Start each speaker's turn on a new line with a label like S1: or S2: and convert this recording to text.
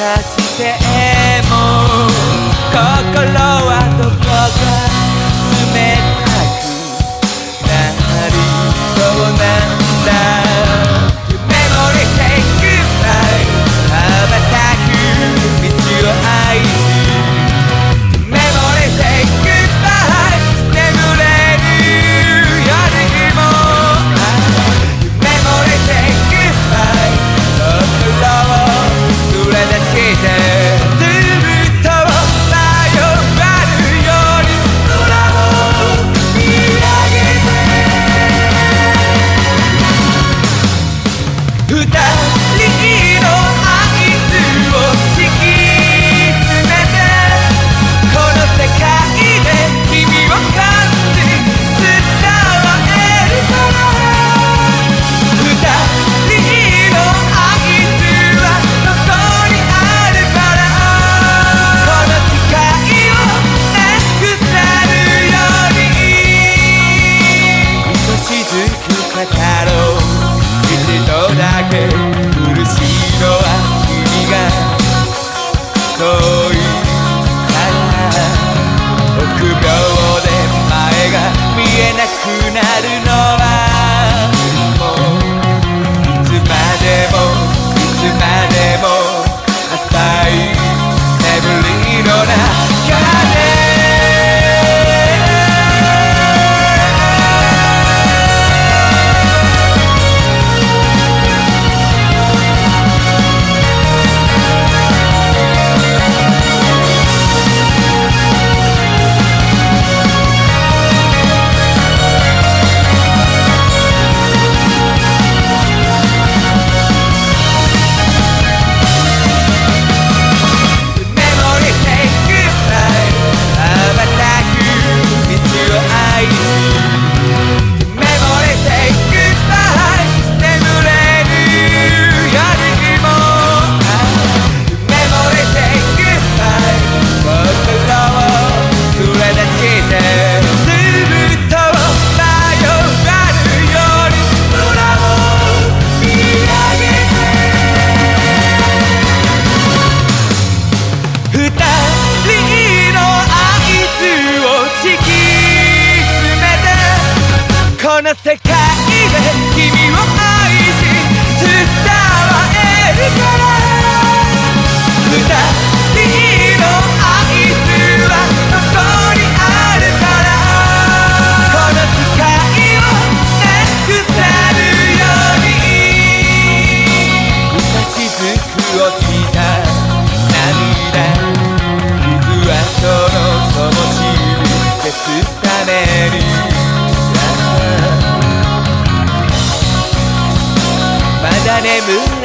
S1: かしても心はどこかて苦しいのは君が遠いから。臆病で前が見えなくなるの。の世界で君を愛し伝えるから。name